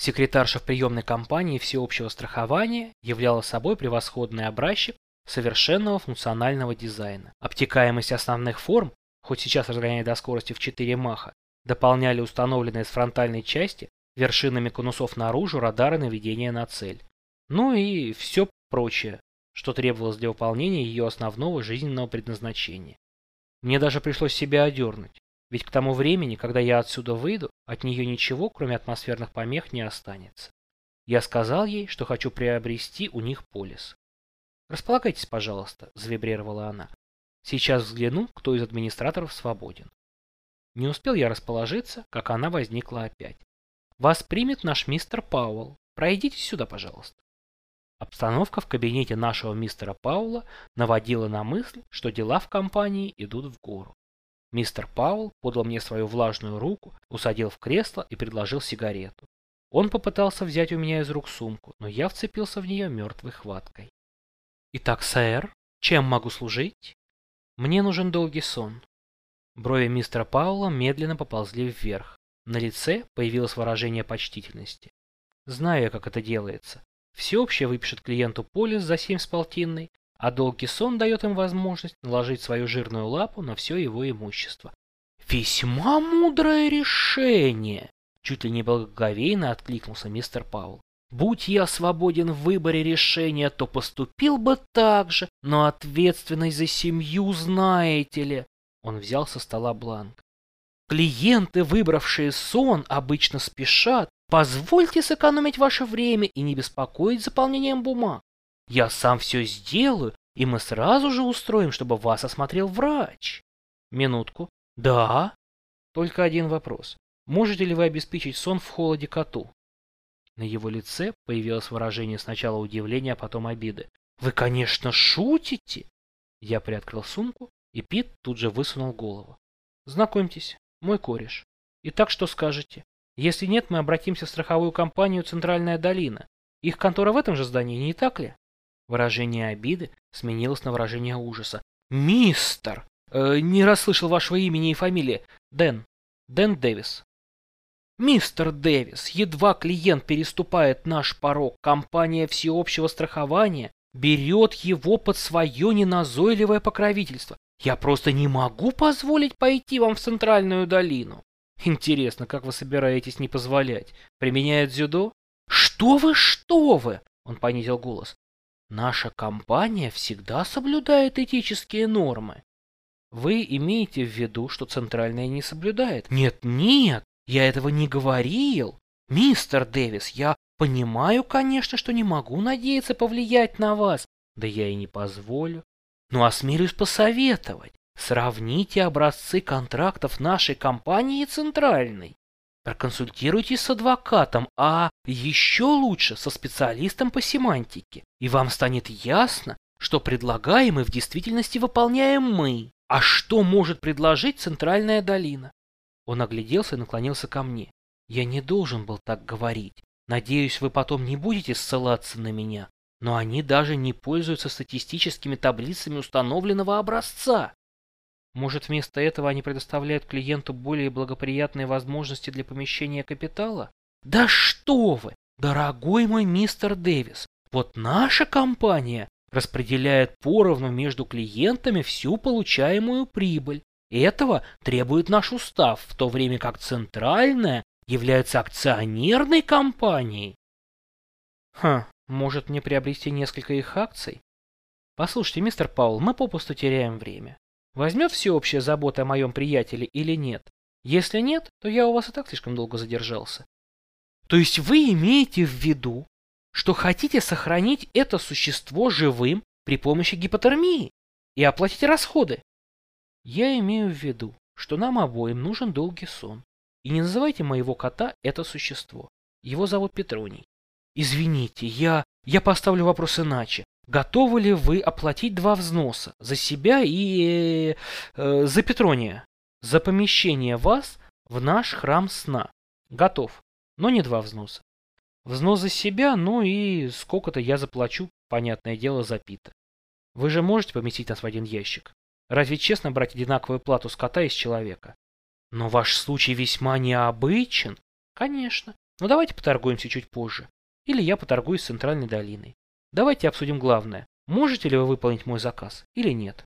Секретарша в приемной компании всеобщего страхования являла собой превосходный образчик совершенного функционального дизайна. Обтекаемость основных форм, хоть сейчас разгоняя до скорости в 4 маха, дополняли установленные с фронтальной части вершинами конусов наружу радары наведения на цель. Ну и все прочее, что требовалось для выполнения ее основного жизненного предназначения. Мне даже пришлось себя одернуть, ведь к тому времени, когда я отсюда выйду, от нее ничего, кроме атмосферных помех, не останется. Я сказал ей, что хочу приобрести у них полис. «Располагайтесь, пожалуйста», – завибрировала она. «Сейчас взгляну, кто из администраторов свободен». Не успел я расположиться, как она возникла опять. «Вас примет наш мистер Пауэлл. Пройдите сюда, пожалуйста». Обстановка в кабинете нашего мистера Паула наводила на мысль, что дела в компании идут в гору. Мистер Паул подал мне свою влажную руку, усадил в кресло и предложил сигарету. Он попытался взять у меня из рук сумку, но я вцепился в нее мертвой хваткой. «Итак, сэр, чем могу служить?» «Мне нужен долгий сон». Брови мистера Паула медленно поползли вверх. На лице появилось выражение почтительности. Знаю я, как это делается. Всеобщее выпишет клиенту полис за 7 с полтинной, а долгий сон дает им возможность наложить свою жирную лапу на все его имущество. «Весьма мудрое решение!» Чуть ли не благоговейно откликнулся мистер Паул. «Будь я свободен в выборе решения, то поступил бы так же, но ответственность за семью знаете ли!» Он взял со стола бланк. Клиенты, выбравшие сон, обычно спешат, Позвольте сэкономить ваше время и не беспокоить заполнением бумаг. Я сам все сделаю, и мы сразу же устроим, чтобы вас осмотрел врач. Минутку. Да? Только один вопрос. Можете ли вы обеспечить сон в холоде коту? На его лице появилось выражение сначала удивления, а потом обиды. Вы, конечно, шутите? Я приоткрыл сумку, и Пит тут же высунул голову. Знакомьтесь, мой кореш. Итак, что скажете? Если нет, мы обратимся в страховую компанию «Центральная долина». Их контора в этом же здании, не так ли? Выражение обиды сменилось на выражение ужаса. «Мистер! Э, не расслышал вашего имени и фамилии. Дэн. Дэн Дэвис». «Мистер Дэвис, едва клиент переступает наш порог, компания всеобщего страхования берет его под свое неназойливое покровительство. Я просто не могу позволить пойти вам в Центральную долину». Интересно, как вы собираетесь не позволять? Применяет дзюдо? Что вы, что вы? Он понизил голос. Наша компания всегда соблюдает этические нормы. Вы имеете в виду, что центральная не соблюдает? Нет, нет, я этого не говорил. Мистер Дэвис, я понимаю, конечно, что не могу надеяться повлиять на вас. Да я и не позволю. Но осмелюсь посоветовать. Сравните образцы контрактов нашей компании и центральной. Проконсультируйтесь с адвокатом, а еще лучше со специалистом по семантике. И вам станет ясно, что предлагаем и в действительности выполняем мы. А что может предложить Центральная долина? Он огляделся и наклонился ко мне. Я не должен был так говорить. Надеюсь, вы потом не будете ссылаться на меня. Но они даже не пользуются статистическими таблицами установленного образца. Может, вместо этого они предоставляют клиенту более благоприятные возможности для помещения капитала? Да что вы, дорогой мой мистер Дэвис, вот наша компания распределяет поровну между клиентами всю получаемую прибыль. Этого требует наш устав, в то время как центральная является акционерной компанией. Хм, может мне приобрести несколько их акций? Послушайте, мистер Паул, мы попусту теряем время. Возьмет всеобщая забота о моем приятеле или нет? Если нет, то я у вас и так слишком долго задержался. То есть вы имеете в виду, что хотите сохранить это существо живым при помощи гипотермии и оплатить расходы? Я имею в виду, что нам обоим нужен долгий сон. И не называйте моего кота это существо. Его зовут Петроний. Извините, я... я поставлю вопрос иначе. Готовы ли вы оплатить два взноса за себя и э, за Петрония? За помещение вас в наш храм сна. Готов, но не два взноса. Взнос за себя, ну и сколько-то я заплачу, понятное дело, за Пита. Вы же можете поместить нас в один ящик? Разве честно брать одинаковую плату с кота из человека? Но ваш случай весьма необычен. Конечно. Но давайте поторгуемся чуть позже. Или я поторгуюсь с Центральной долиной. Давайте обсудим главное. Можете ли вы выполнить мой заказ или нет?